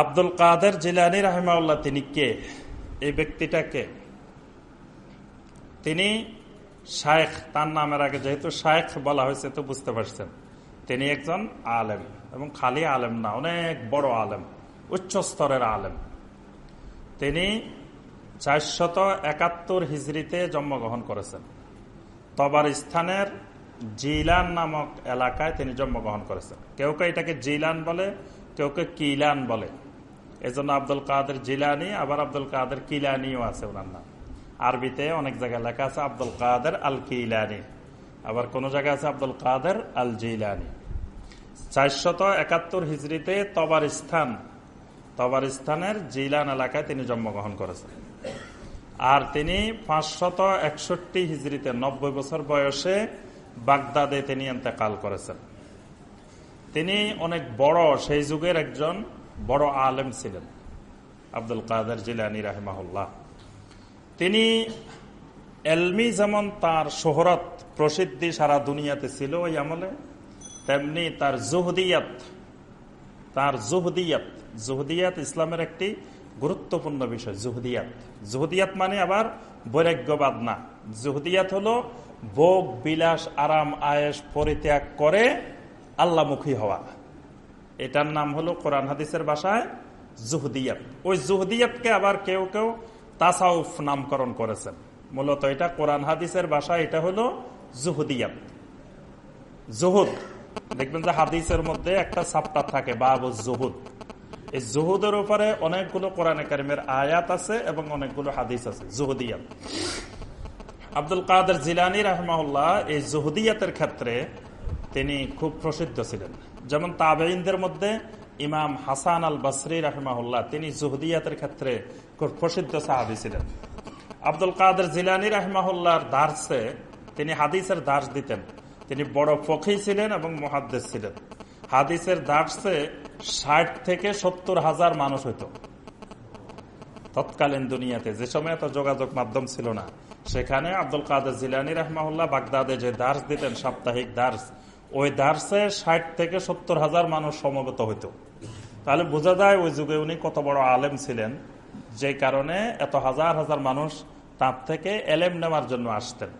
আব্দুল কাদের জিলানি রাহেমাউল্লাহ তিনি কে? এই ব্যক্তিটাকে তিনি শায়েখ, তার নামের আগে যেহেতু শায়েখ বলা হয়েছে তো বুঝতে পারছেন। তিনি একজন আলেম এবং খালি আলেম না, অনেক বড় আলেম, উচ্চ স্তরের আলেম। তিনি চারশত একাত্তর হিজড়িতে জন্মগ্রহণ করেছেন। তবার স্থানের জিলান নামক এলাকায় তিনি জন্মগ্রহণ করেছেন। কেউ কেউ এটাকে জিলান বলে, কেউ কেউ কিলান বলে। এজন্য আব্দুল কাদের জিলানি, আবার আব্দুল কাদের কিলানিও আছে ওনার নাম। আরবিতে অনেক জায়গায় লেখা আছে আব্দুল কাদের আল কিলানি আবার কোন জায়গায় আছে আব্দুল কাদের আল জিলানি চারশত একাত্তর হিজড়িতে তবার স্থান, তবার স্থানের জিলান এলাকায় তিনি জন্মগ্রহণ করেছেন। আর তিনি পাঁচশত একষট্টি হিজড়িতে নব্বই বছর বয়সে বাগদাদে তিনি এতেকাল করেছেন। তিনি অনেক বড়, সেই যুগের একজন বড় আলেম ছিলেন, আব্দুল কাদের জিলানি রাহেমাহুল্লাহ। তিনি এলমি যেমন তার শোহরত প্রসিদ্ধি সারা দুনিয়াতে ছিল ওই আমলে, তেমনি তার জুহদিয়াত তার জুহদিয়াত জুহদিয়াত ইসলামের একটি গুরুত্বপূর্ণ বিষয়, জুহদিয়াত। জুহদিয়াত মানে আবার বৈরাগ্যবাদ না। জুহদিয়াত হলো ভোগ, বিলাস, আরাম আয়েস পরিত্যাগ করে আল্লামুখী হওয়া। এটার নাম হলো কোরআন হাদিসের ভাষায় জুহদিয়াত। ওই জুহদিয়াতকে আবার কেউ কেউ তাসাউফ নামকরণ করেছেন। মূলত এটা কোরআন হাদিসের ভাষা, এটা হলো জুহদিয়াত। জুহুদ, দেখবেন যে হাদিসের মধ্যে একটা সাপ্তাহ থাকে, বাবু জুহুদ। এই জুহুদের উপরে অনেকগুলো কোরআন একাডেমির আয়াত আছে এবং অনেকগুলো হাদিস আছে, জুহুদিয়াত। আব্দুল কাদের জিলানি রহমাউল্লাহ এই জুহুদিয়াতের ক্ষেত্রে তিনি খুব প্রসিদ্ধ ছিলেন। যেমন তাবেইনদের মধ্যে ইমাম হাসান আল বসরি রাহমাহুল্লাহ, তিনি জুহদিয়াতের ক্ষেত্রে প্রসিদ্ধ সাহাবি ছিলেন। আব্দুল কাদের জিলানি রাহমাহুল্লাহর দার্সে তিনি হাদিসের দার্স দিতেন। তিনি বড় ফকি ছিলেন এবং মহাদ্দেশ ছিলেন। হাদিসের দার্সে ষাট থেকে সত্তর হাজার মানুষ হইত। তৎকালীন দুনিয়াতে যে সময় এত যোগাযোগ মাধ্যম ছিল না, সেখানে আব্দুল কাদের জিলানি রহমাউল্লাহ বাগদাদে যে দার্স দিতেন, সাপ্তাহিক দার্স ওই দার্সে ষাট থেকে সত্তর হাজার মানুষ সমবেত হইত। তাহলে বোঝা যায় ওই যুগে উনি কত বড় আলেম ছিলেন, যে কারণে এত হাজার হাজার মানুষ তার থেকে এলেম নেওয়ার জন্য আসতেন।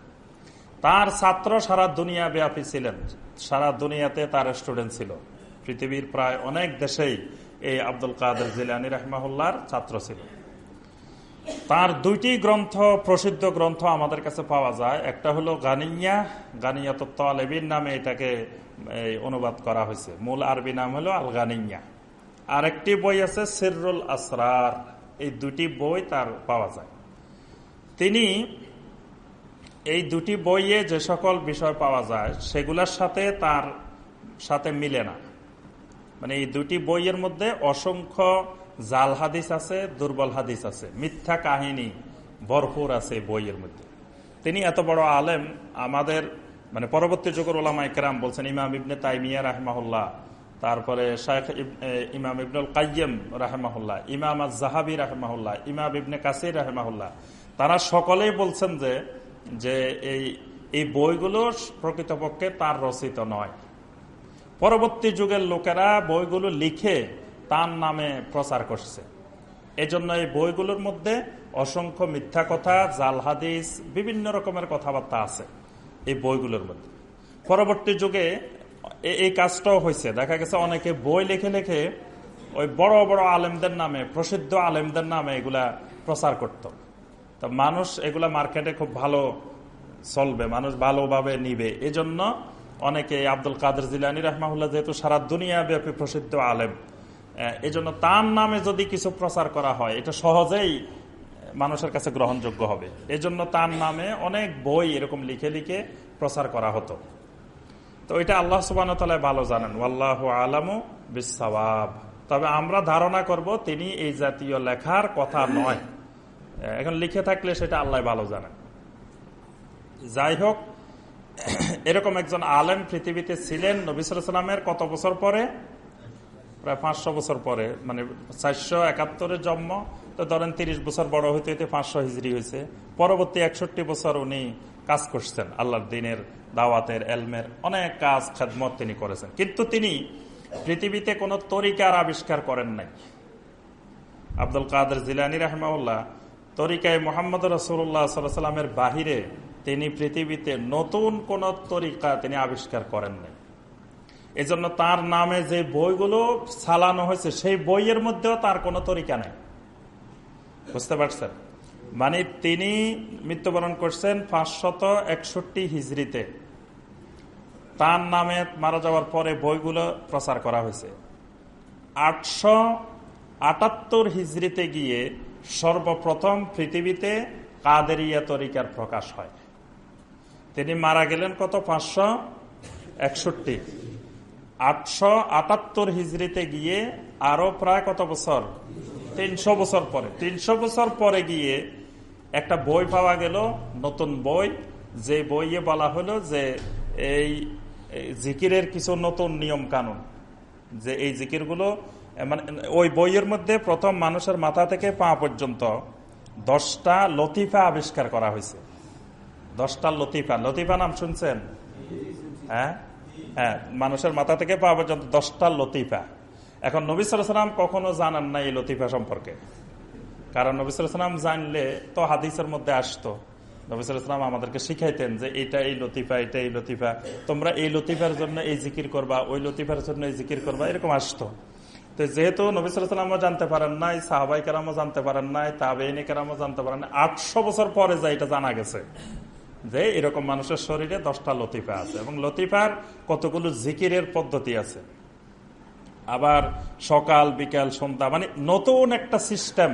তার ছাত্র সারা দুনিয়া ব্যাপী ছিলেন। সারা দুনিয়াতে তার স্টুডেন্ট ছিল। পৃথিবীর প্রায় অনেক দেশেই এই আব্দুল কাদের জিলানি রহমাহুল্লার ছাত্র ছিল। তার দুইটি গ্রন্থ, প্রসিদ্ধ গ্রন্থ আমাদের কাছে পাওয়া যায়। একটা হলো গানিয়া গানিয়া তত্ত্বেবিন নামে এটাকে অনুবাদ করা হয়েছে। মূল আরবি নাম হলো আল গানিয়া আরেকটি বই আছে সিরুল আসরার। এই দুটি বই তার পাওয়া যায়। তিনি এই দুটি বইয়ে যে সকল বিষয় পাওয়া যায়, সেগুলোর সাথে তার সাথে মিলে না। মানে এই দুটি বইয়ের মধ্যে অসংখ্য জাল হাদিস আছে, দুর্বল হাদিস আছে, মিথ্যা কাহিনী ভরপুর আছে বইয়ের মধ্যে। তিনি এত বড় আলেম, আমাদের মানে পরবর্তী যুগের ওলামা ইকরাম বলছেন, ইমাম ইবনে তাইমিয়া রাহমাহুল্লাহ, তারপরে শাহেখ ইমাম ইবনুল কাইম রাহমাহুল্লাহ, ইমাম আজ জাহাবি রাহমাহুল্লাহ, ইমাম ইবনে কাসির রাহমাহুল্লাহ, তারা সকলেই বলছেন যে যে এই এই বইগুলো প্রকৃতপক্ষে তার রচিত নয়। পরবর্তী যুগের লোকেরা বইগুলো লিখে তার নামে প্রচার করছে। এজন্য এই বইগুলোর মধ্যে অসংখ্য মিথ্যা কথা, জাল হাদিস, বিভিন্ন রকমের কথাবার্তা আছে এই বইগুলোর মধ্যে। পরবর্তী যুগে এই কাজটাও হয়েছে। দেখা গেছে অনেকে বই লিখে লিখে ওই বড় বড় আলেমদের নামে, প্রসিদ্ধ আলেমদের নামে এগুলা প্রচার করত। তো মানুষ এগুলা মার্কেটে খুব ভালো চলবে, মানুষ ভালোভাবে নিবে। এজন্য অনেকে আব্দুল কাদের জিলানি রহমাহুল্লাহ যেহেতু সারা দুনিয়া ব্যাপী প্রসিদ্ধ আলেম এজন্য তার নামে যদি কিছু প্রচার করা হয়, এটা সহজেই মানুষের কাছে গ্রহণযোগ্য হবে। এজন্য তার নামে অনেক বই এরকম লিখে লিখে প্রচার করা হতো। তো এটা আল্লাহ সুবান ভালো জানেন। আল্লাহ আলামু বিশ্বাব তবে আমরা ধারণা করব তিনি এই জাতীয় লেখার কথা নয়। এখন লিখে থাকলে সেটা আল্লাহ ভালো জানেন। যাই হোক, এরকম একজন আলেম পৃথিবীতে ছিলেন নবিসামের কত বছর পরে? প্রায় পাঁচশো বছর পরে মানে চারশো একাত্তরের জন্ম, তো ধরেন তিরিশ বছর বড় হইতে হইতে পাঁচশো হিজড়ি হয়েছে। পরবর্তী একষট্টি বছর উনি কাজ করছেন, আল্লাহর দিনের দাওয়াতের, এলমের অনেক কাজ, খেদমত তিনি করেছেন। কিন্তু তিনি পৃথিবীতে কোনো তরিকার আবিষ্কার করেন নাই। আব্দুল কাদের জিলানি রহমাউল্লাহ তরিকায় মোহাম্মদ রসুল্লাহ সাল্লামের বাহিরে তিনি পৃথিবীতে নতুন কোন তরিকা তিনি আবিষ্কার করেন নাই। এজন্য তার নামে যে বইগুলো চালানো হয়েছে, সেই বইয়ের মধ্যেও তার কোনো তরিকা নেই। বুঝতে পারছেন? মানে তিনি মৃত্যুবরণ করছেন পাঁচশত একষট্টি হিজড়িতে। তার নামে মারা যাওয়ার পরে বইগুলো প্রচার করা হয়েছে। আটশো আটাত্তর হিজড়িতে গিয়ে সর্বপ্রথম পৃথিবীতে কাদেরিয়া তরিকার প্রকাশ হয়। তিনি মারা গেলেন কত? পাঁচশো একষট্টি। আটশো আটাত্তর হিজড়িতে গিয়ে আরও প্রায় কত বছর? তিনশো বছর পরে। তিনশো বছর পরে গিয়ে একটা বই পাওয়া গেল, নতুন বই। যে বইয়ে বলা হলো যে এই জিকিরের কিছু নতুন নিয়ম কানুন যে এই জিকিরগুলো মানে ওই বইয়ের মধ্যে প্রথম মানুষের মাথা থেকে পা পর্যন্ত দশটা লতিফা আবিষ্কার করা হয়েছে। দশটা লতিফা। লতিফা নাম শুনছেন? হ্যাঁ? হ্যাঁ মানুষের মাথা থেকে পা পর্যন্ত দশটা লতিফা। এখন নবী সালাম কখনো জানান না এই লতিফা সম্পর্কে। কারণ নবী সালাম জানলে তো হাদিসের মধ্যে আসতো। নবী সালাম আমাদেরকে শিখাইতেন যে এটা এই লতিফা, এটা এই লতিফা। তোমরা এই লতিফার জন্য এই জিকির করবা, ওই লতিফার জন্য এই জিকির করবা, এরকম আসতো। তো যেহেতু নবী সালামও জানতে পারেন নাই, সাহাবাই কেরামও জানতে পারেন নাই, তাবেইনি কেরামও জানতে পারেন আটশো বছর পরে যা এটা জানা গেছে। যে এরকম মানুষের শরীরে দশটা লতিফা আছে এবং লতিফার কতগুলো জিকিরের পদ্ধতি আছে। আবার সকাল, বিকাল, সন্ধ্যা মানে নতুন একটা সিস্টেম,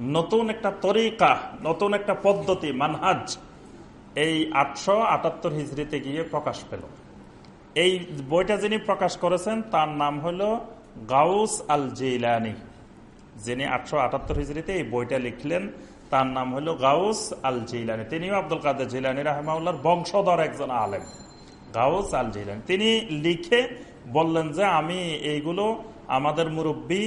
নতুন একটা তরিকা, নতুন একটা পদ্ধতি, মানহাজ, এই আটশো আটাত্তর হিজড়িতে গিয়ে প্রকাশ পেল। এই বইটা যিনি প্রকাশ করেছেন, তার নাম হলো গাউস আল জিলানি যিনি আটশো আটাত্তর হিজড়িতে এই বইটা লিখলেন তার নাম হলো গাউস আল জিলানি তিনিও আব্দুল কাদের জিলানি রাহমাউল্লার বংশধর একজন আলেম। গাউস আল জিলানি তিনি লিখে বললেন যে, আমি এইগুলো আমাদের মুরব্বী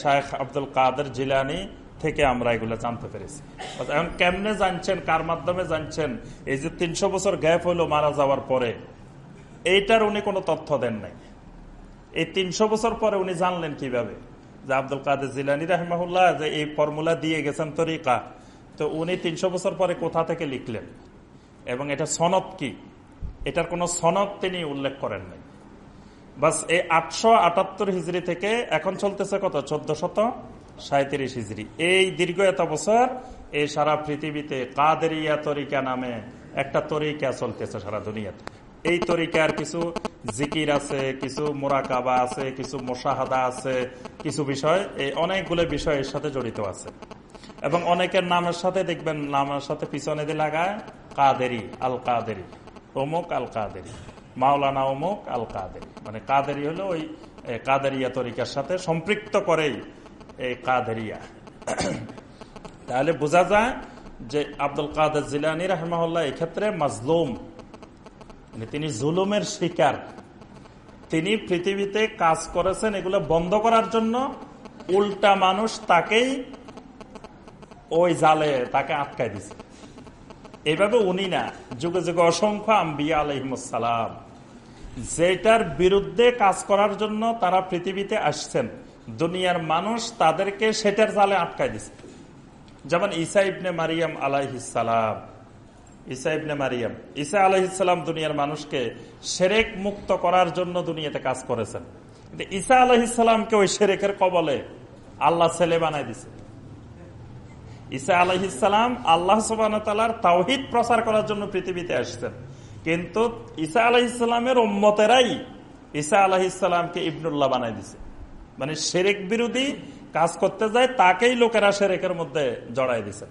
শাহেখ আব্দুল কাদের জিলানি থেকে আমরা এগুলো জানতে পেরেছি। এখন কেমনে জানছেন, কার মাধ্যমে জানছেন? এই যে তিনশো বছর গ্যাপ হইল মারা যাওয়ার পরে। এইটার উনি কোনো তথ্য দেন নাই। এই তিনশো বছর পরে উনি জানলেন কীভাবে? যে আব্দুল কাদের জিলানি রাহমাহুল্লাহ যে এই ফর্মুলা দিয়ে গেছেন তরিকা, তো উনি তিনশো বছর পরে কোথা থেকে লিখলেন? এবং এটা সনদ কি? এটার কোনো সনদ তিনি উল্লেখ করেন নাই। বাস এই আটশো আটাত্তর হিজড়ি থেকে এখন চলতেছে কত? চোদ্দ শত সাঁত্রিশ হিজড়ি। এই দীর্ঘ এত বছর এই সারা পৃথিবীতে কাদেরিয়া তরিকা নামে একটা তরিকা চলতেছে সারা দুনিয়াতে। এই তরিকার কিছু জিকির আছে, কিছু মোরাকাবা আছে, কিছু মোশাহাদা আছে, কিছু বিষয়, এই অনেকগুলো বিষয় এর সাথে জড়িত আছে। এবং অনেকের নামের সাথে দেখবেন, নামের সাথে পিছনে দিয়ে লাগায়, কাদেরি আল কাদেরি অমুক আল কাদেরি মাওলানা অমুক আল কাদেরি মানে কাদেরি হলো ওই কাদেরিয়া তরিকার সাথে সম্পৃক্ত করেই এই কাদেরিয়া। তাহলে বোঝা যায় যে আব্দুল কাদের জিলানি রহমাল্লাহ এক্ষেত্রে মাজলুম। তিনি জুলুমের শিকার। তিনি পৃথিবীতে কাজ করেছেন এগুলো বন্ধ করার জন্য। উল্টা মানুষ তাকেই ওই জালে তাকে আটকায় দিছে। এইভাবে উনি না, যুগে যুগে অসংখ্য আম্বিয়া আলহিমসালাম যেটার বিরুদ্ধে কাজ করার জন্য তারা পৃথিবীতে আসছেন। দুনিয়ার মানুষ তাদেরকে সেটার জালে আটকায় দিছে। যেমন ইসা ইবনে মারিয়াম আলাইহিসালাম ইসা ইবনে মারিয়াম। ইসা আলহিসাম দুনিয়ার মানুষকে সেরেক মুক্ত করার জন্য দুনিয়াতে কাজ করেছেন। কিন্তু ইসা আলহিসামকে ওই সেরেকের কবলে আল্লাহ ছেলে বানাই দিছে। ইসা আলহিসাম আল্লাহ সুবাহর তাওহিদ প্রচার করার জন্য পৃথিবীতে আসছেন। কিন্তু ঈসা আলহিসামের ওম্মতেরাই ঈসা আলহিসামকে ইবনুল্লাহ বানাই দিছে। মানে সেরেক বিরোধী কাজ করতে যায়, তাকেই লোকেরা সেরেকের মধ্যে জড়াই দিছে।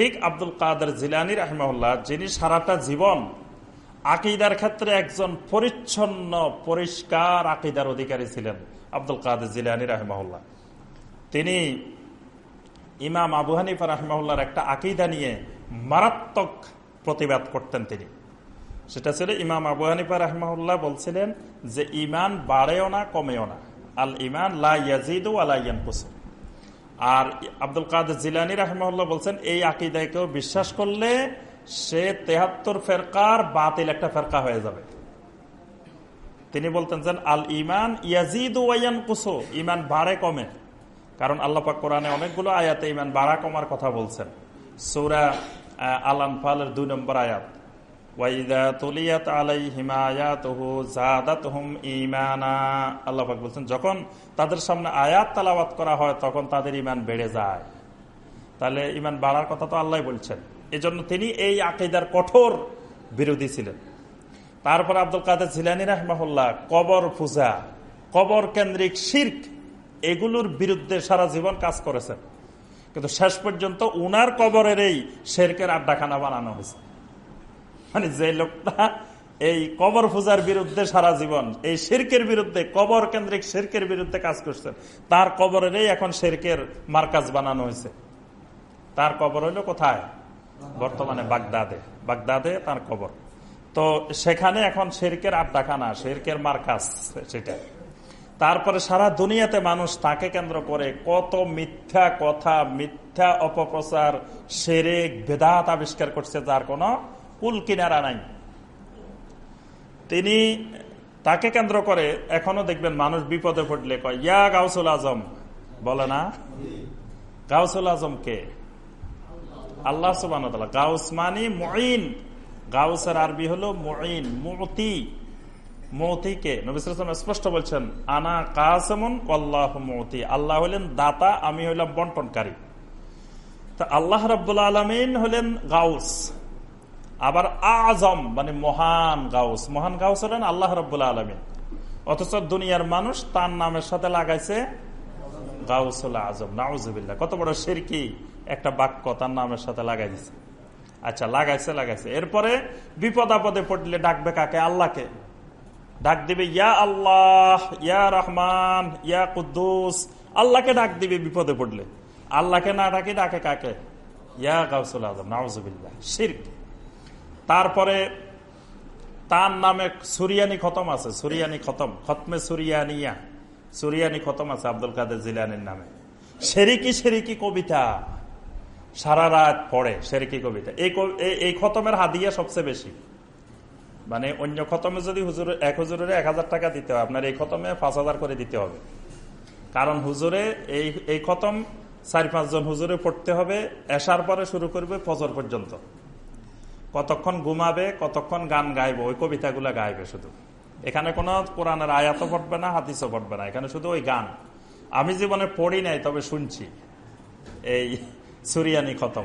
ঠিক আব্দুল কাদের জিলানি রহমাল্লাহ যিনি সারাটা জীবন আকিদার ক্ষেত্রে একজন পরিচ্ছন্ন, পরিষ্কার আকিদার অধিকারী ছিলেন আব্দুল কাদের জিলানি রহমাল্লাহ তিনি ইমাম আবু হানিফা রহমাউল্লাহর একটা আকিদা নিয়ে মারাত্মক প্রতিবাদ করতেন তিনি। সেটা ছিল ইমাম আবু হানিফা রহমাউল্লাহ বলছিলেন যে ইমান বাড়েও না, কমেও না। আল ইমান লাজিদু আলাইয়ানকুস আর আব্দুল কাদের জিলানি রহমাউল্লাহ বলছেন, এই আকিদায় কেউ বিশ্বাস করলে সে তেহাত্তর ফেরকার বাতিল একটা ফেরকা হয়ে যাবে। তিনি বলতেন যে, আল ইমান ইয়াজিদু ওয়াইয়ান কুসো ইমান বাড়ে কমে। কারণ আল্লাপাক কোরআনে অনেকগুলো আয়াতে ইমান বাড়া কমার কথা বলছেন। সৌরা আল আনফালের দুই নম্বর আয়াত। ওয়াইদা তুলিয়াত আলাইহিম আয়াতুহু জাদাতহুম ঈমানা আল্লাহ পাক বলছেন, যখন তাদের সামনে আয়াত তালাওয়াত করা হয়, তখন তাদের ইমান বেড়ে যায়। তাহলে ইমান বাড়ার কথা তো আল্লাহ বলছেন। এজন্য তিনি এই আকিদার কঠোর বিরোধী ছিলেন। তারপর আব্দুল কাদের জিলানি রহমাহুল্লাহ, কবর পূজা, কবর কেন্দ্রিক শির্ক, এগুলোর বিরুদ্ধে সারা জীবন কাজ করেছেন। কিন্তু শেষ পর্যন্ত উনার কবরের এই শেরকের আড্ডাখানা বানানো হয়েছে। মানে যে লোকটা এই কবর পূজার বিরুদ্ধে সারা জীবন, এই শেরকের বিরুদ্ধে, কবর কেন্দ্রিক শেরকের বিরুদ্ধে কাজ করছেন তার কবরেরই এখন শেরকের মার্কাজ বানানো হয়েছে। তার কবর হইল কোথায়? বর্তমানে বাগদাদে। বাগদাদে তার কবর। তো সেখানে এখন শেরকের আড্ডাখানা, শেরকের মার্কাজ সেটা। তারপরে সারা দুনিয়াতে মানুষ তাকে কেন্দ্র করে কত মিথ্যা কথা, মিথ্যা অপপ্রচার সেরেক বেদাত আবিষ্কার করছে, যার কোনো কুল কিনারা নাই। তিনি তাকে কেন্দ্র করে এখনও দেখবেন মানুষ বিপদে পড়লে কয়, ইয়া গাউসুল আজম। বলে না। গাউসুল আজম কে? আল্লাহ সুবান গাউস মানি মঈন। গাউসের আরবি হলো মঈন, মতি। মৌতিকে নবিসাম স্পষ্ট বলছেন, আনা কাসমন আল্লাহ মৌতি। আল্লাহ হলেন দাতা, আমি হইলাম বন্টনকারী। তা আল্লাহ রব্বুল আলমিন হলেন গাউস। আবার আজম মানে মহান গাউস। মহান গাউস হলেন আল্লাহ রব্বুল আলমিন। অথচ দুনিয়ার মানুষ তার নামের সাথে লাগাইছে গাউসুল আজম। নাউজুবিল্লা কত বড় সিরকি একটা বাক্য তার নামের সাথে লাগাই দিছে। আচ্ছা লাগাইছে লাগাইছে। এরপরে বিপদ আপদে পড়লে ডাকবে কাকে? আল্লাহকে। ডাক দিবে, ইয়া আল্লাহ, ইয়া রহমান, ইয়া কুদ্দুস। আল্লাহকে ডাক দিবে বিপদে পড়লে। আল্লাহকে না ডাকে ডাকে কাকে? ইয়া গাউসুল আজম, নাউজুবিল্লাহ। শির্ক তারপরে তার নামে সুরিয়ানি খতম আছে, সুরিয়ানি খতম, খতমে সুরিয়ানিয়া, সুরিয়ানি খতম আছে আব্দুল কাদের জিলানির নামে। সেরিকি সেরিকি কবিতা সারা রাত পড়ে, সেরিকি কবিতা। এই খতমের হাদিয়া সবচেয়ে বেশি। মানে অন্য খতমে যদি হুজুর, এক হুজুরের এক হাজার টাকা দিতে হয়, আপনার এই খতমে পাঁচ হাজার করে দিতে হবে। কারণ হুজুরে এই এই খতম চার পাঁচজন হুজুরে পড়তে হবে, এসার পরে শুরু করবে ফজর পর্যন্ত। কতক্ষণ ঘুমাবে, কতক্ষণ গান গাইবে, ওই কবিতাগুলা গাইবে শুধু। এখানে কোনো কোরআনের আয়াতও পড়বে না হাতিসও পড়বে না, এখানে শুধু ওই গান। আমি জীবনে পড়ি নাই, তবে শুনছি। এই সুরিয়ানি খতম।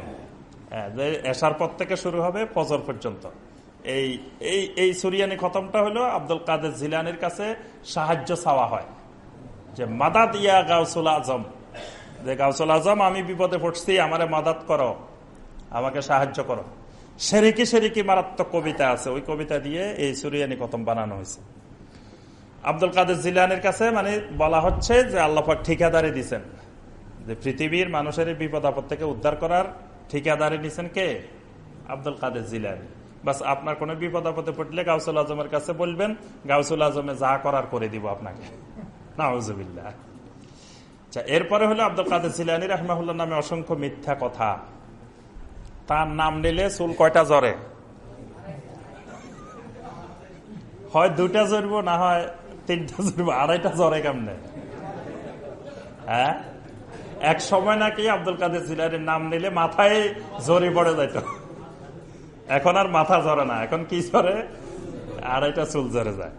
এসার পর থেকে শুরু হবে ফজর পর্যন্ত। এই এই এই সুরিয়ানি খতমটা হলো আব্দুল কাদের জিলানির কাছে সাহায্য চাওয়া হয়। যে মাদাত ইয়া গাউসুল আজম। যে, গাউসুল আজম, আমি বিপদে পড়ছি, আমারে মাদাত করো, আমাকে সাহায্য করো। সেরিকি সেরিকি মারাত্মক কবিতা আছে। ওই কবিতা দিয়ে এই সুরিয়ানি খতম বানানো হয়েছে। আব্দুল কাদের জিলানের কাছে মানে বলা হচ্ছে যে আল্লাহাক ঠিকাদারি দিচ্ছেন যে পৃথিবীর মানুষের বিপদ আপদ থেকে উদ্ধার করার ঠিকাদারি নিছেন কে? আব্দুল কাদের জিলানি। বাস আপনার কোন বিপদ আপদে পড়লে গাউসুল আজমের কাছে বলবেন, গাউসুল আজমে যা করার করে দিব আপনাকে। নাউজুবিল্লা আচ্ছা এরপরে হলো আব্দুল কাদের জিলানি রহমাহুল্লাহ নামে অসংখ্য মিথ্যা কথা। তার নাম নিলে চুল কয়টা জরে হয়, দুইটা জ্বরব না হয় তিনটা জ্বরব আড়াইটা জ্বরে কেমনে? হ্যাঁ এক সময় নাকি আব্দুল কাদের জিলারির নাম নিলে মাথায় জরি পড়ে যাইত। এখন আর মাথা জরে না, এখন কি জ্বরে? আড়াইটা চুল জরে যায়।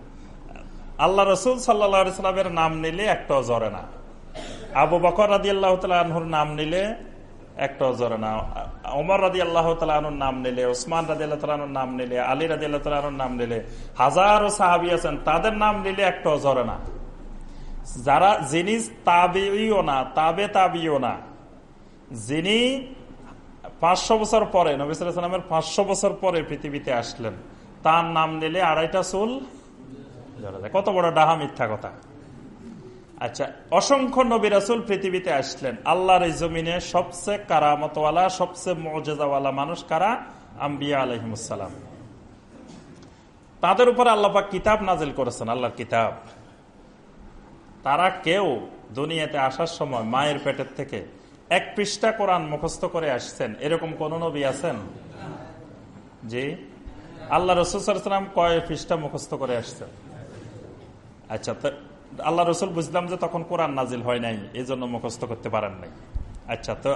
আল্লাহ রসুল সাল্লামের নাম নিলে একটাও জ্বরে না। আবু বকর রাজি আল্লাহ নাম নিলে একটাও জ্বরে না। ওমর রাজি আল্লাহ তালুর নাম নিলে, ওসমান রাজি আল্লাহ তালুর নাম নিলে, আলী রাজি আল্লাহ তালুর নাম নিলে, হাজারো সাহাবি আছেন, তাদের নাম নিলে একটা জ্বরে না। যারা, যিনি তাবিও না, তাবে তাবিও না, যিনি পাঁচশো বছর পরে নবিসামের পাঁচশো বছর পরে পৃথিবীতে আসলেন, তার নাম নিলে আড়াইটা চুল কত বড় ডাহা মিথ্যা কথা। আচ্ছা অসংখ্য নবী রাসুল পৃথিবীতে আসলেন। আল্লাহর এই জমিনে সবচেয়ে কারামতওয়ালা, সবচেয়ে মজেদাওয়ালা মানুষ কারা? আম্বিয়া আলহিমসালাম তাদের উপর আল্লাপাক কিতাব নাজিল করেছেন, আল্লাহর কিতাব। তারা কেউ দুনিয়াতে আসার সময় মায়ের পেটের থেকে এক পৃষ্ঠা কোরআন মুখস্থ করে আসছেন, এরকম কোন নবী আছেন? জি। আল্লাহ রসুলাম কয় পৃষ্ঠা মুখস্থ করে আসছেন? আচ্ছা আল্লাহ রসুল বুঝলাম যে তখন কোরআন নাজিল হয় নাই এই জন্য মুখস্থ করতে পারেন নাই। আচ্ছা তো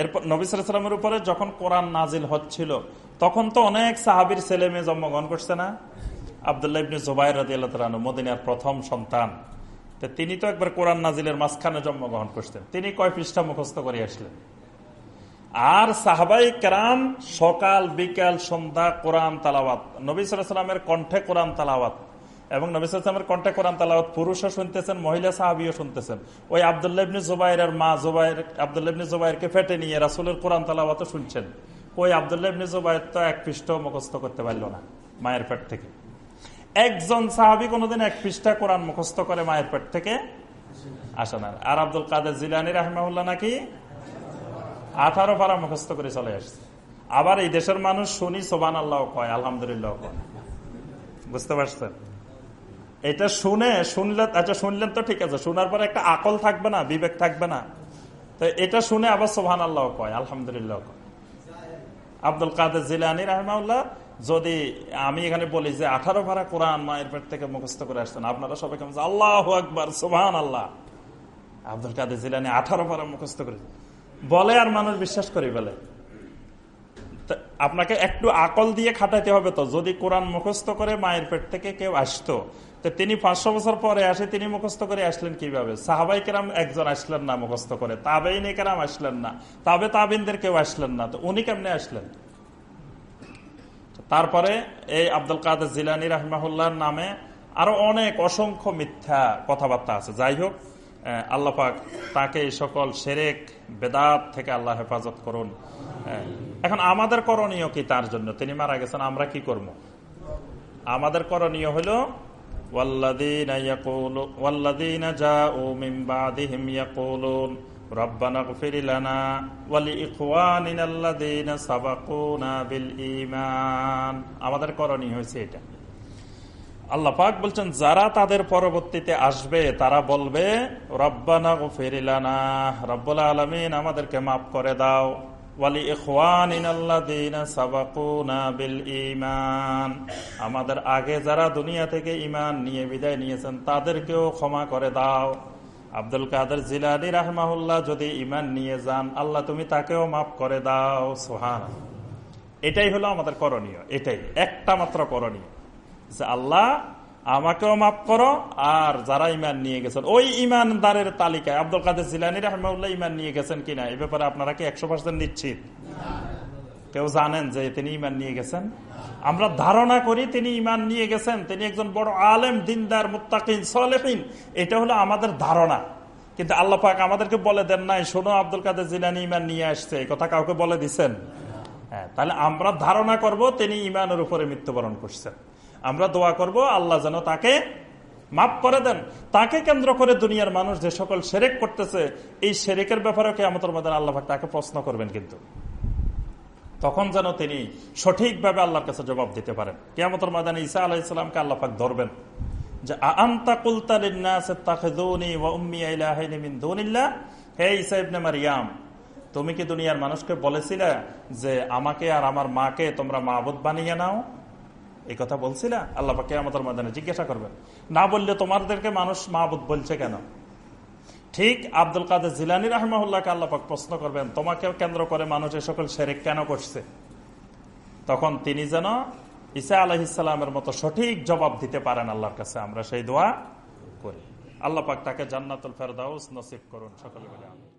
এরপর নবী উপরে যখন কোরআন নাজিল হচ্ছিল, তখন তো অনেক সাহাবির ছেলে মেয়ে জন্মগ্রহণ করছে না? আবদুল্লাহ ইবনে জুবাইর রাদিয়াল্লাহু মদিনার প্রথম সন্তান। তো তিনি তো একবার কোরআন নাজিলের মাঝখানে জন্মগ্রহণ করতেন তিনি কয় পৃষ্ঠা মুখস্থ করে আসলেন? আর সাহাবাই কেরাম সকাল, বিকাল, সন্ধ্যা কোরআন তালাওয়াত, নবী সালামের কণ্ঠে কোরআন তালাওয়াত। এবং নবী সালামের কণ্ঠে কোরআন তালাওয়াত পুরুষও শুনতেছেন, মহিলা সাহাবিও শুনতেছেন। ওই আবদুল্লাহ ইবনে জুবাইরের মা জুবাইর, আবদুল্লাহ ইবনে জুবাইরকে ফেটে নিয়ে রাসুলের কোরআন তালাওয়াতও শুনছেন। ওই আবদুল্লাহ ইবনে জুবাইর তো এক পৃষ্ঠ মুখস্থ করতে পারল না মায়ের পেট থেকে। একজন সাহাবি কোনোদিন এক পৃষ্ঠা কোরআন মুখস্থ করে মায়ের পেট থেকে আসে না। আর আব্দুল কাদের জিলানি রাহমাউল্লাহ নাকি আঠারো পারা মুখস্থ করে চলে আসছে। আবার এই দেশের মানুষ শুনি সোবান আল্লাহ কয়, আলহামদুলিল্লাহ কয়। বুঝতে পারছেন? এটা শুনে, শুনলে আচ্ছা শুনলেন তো ঠিক আছে, শোনার পরে একটা আকল থাকবে না, বিবেক থাকবে না। তো এটা শুনে আবার সোহান আল্লাহ কয়, আলহামদুলিল্লাহ কয়। আব্দুল কাদের জিলানি রাহমাউল্লাহ যদি আমি এখানে বলি যে আঠারো ভাড়া কোরআন মায়ের পেট থেকে মুখস্থ করে আসছেন, আপনারা সবাই কেমন আল্লাহ আকবর সোহান আল্লাহ আব্দুল কাদের জিলানি আঠারো ভাড়া মুখস্থ করে। বলে আর মানুষ বিশ্বাস করি বলে আপনাকে একটু আকল দিয়ে খাটাইতে হবে তো, যদি কোরআন মুখস্থ করে মায়ের পেট থেকে কেউ আসতো তিনি পাঁচশো বছর পরে আসে, তিনি মুখস্থ করে আসলেন কীভাবে? সাহাবাই কেরাম একজন আসলেন না মুখস্থ করে, তাবেইন কেরাম আসলেন না, তাবে তাবিনদের কেউ আসলেন না, তো উনি কেমনে আসলেন? তারপরে এই আব্দুল কাদের জিলানি রহমাহুল্লাহর নামে আরও অনেক অসংখ্য মিথ্যা কথাবার্তা আছে। যাই হোক আল্লাহ পাক তাকে সকল সেরেক, বেদাত থেকে আল্লাহ হেফাজত করুন। এখন আমাদের করণীয় কি তার জন্য? তিনি মারা গেছেন, আমরা কি করব? আমাদের করণীয় হলো والذين يقولون والذين جاءوا من بعدهم يقولون ربنا اغفر لنا ولإخواننا الذين سبقونا بالإيمان আমাদের করণীয় হয়েছে এটা আল্লাহ পাক বলছেন যারা তাদের পরবর্তীতে আসবে তারা বলবে রব্বানা ফেরিলানা রব্বুল আলমিন আমাদেরকে মাফ করে দাও আমাদের আগে যারা দুনিয়া থেকে ইমান নিয়ে বিদায় নিয়েছেন, তাদেরকেও ক্ষমা করে দাও। আব্দুল কাদের জিলানি রাহমাহুল্লাহ যদি ইমান নিয়ে যান, আল্লাহ তুমি তাকেও মাফ করে দাও। সুবহান এটাই হলো আমাদের করণীয়, এটাই। একটা মাত্র করণীয় যে আল্লাহ আমাকেও মাফ করো, আর যারা ইমান নিয়ে গেছেন, ওই ইমানদারের তালিকায় আব্দুল কাদের জিলানি রহমাউল্লাহ ইমান নিয়ে গেছেন কিনা এই ব্যাপারে আপনারা কি একশো পার্সেন্ট নিশ্চিত? কেউ জানেন যে তিনি ইমান নিয়ে গেছেন? আমরা ধারণা করি তিনি ইমান নিয়ে গেছেন, তিনি একজন বড় আলেম, দিনদার, মুত্তাকিন সলেফিন এটা হলো আমাদের ধারণা। কিন্তু আল্লাহ পাক আমাদেরকে বলে দেন নাই, শোনো আব্দুল কাদের জিলানি ইমান নিয়ে আসছে। কথা কাউকে বলে দিচ্ছেন হ্যাঁ তাহলে আমরা ধারণা করব তিনি ইমানের উপরে মৃত্যুবরণ করছেন। আমরা দোয়া করব, আল্লাহ যেন তাকে মাফ করে দেন। তাকে কেন্দ্র করে দুনিয়ার মানুষ যে সকল সেরেক করতেছে, এই সেরেকের ব্যাপারে কেমতের মধ্যে আল্লাহ তাকে প্রশ্ন করবেন কিন্তু। তখন যেন তিনি সঠিকভাবে আল্লাহর কাছে জবাব দিতে পারেন। কেয়ামতের ময়দানে ঈসা আলাহ ইসলামকে আল্লাহ পাক ধরবেন যে আন্তা হে মারিয়াম, তুমি কি দুনিয়ার মানুষকে বলেছিলে যে, আমাকে আর আমার মাকে তোমরা মাহবুদ বানিয়ে নাও? এই কথা বলছিলা আল্লাহ পাকে আমাদের ময়দানে জিজ্ঞাসা করবেন না বললে তোমাদেরকে মানুষ মাহবুদ বলছে কেন? ঠিক আব্দুল কাদের জিলানি রহমাউল্লাহকে আল্লাপাক প্রশ্ন করবেন, তোমাকে কেন্দ্র করে মানুষ এ সকল সেরেক কেন করছে? তখন তিনি যেন ঈসা আলহিসামের মতো সঠিক জবাব দিতে পারেন আল্লাহর কাছে। আমরা সেই দোয়া করি। আল্লাহ পাক তাকে জান্নাতুল ফেরদাউস নসিব করুন। সকলে বলে আমি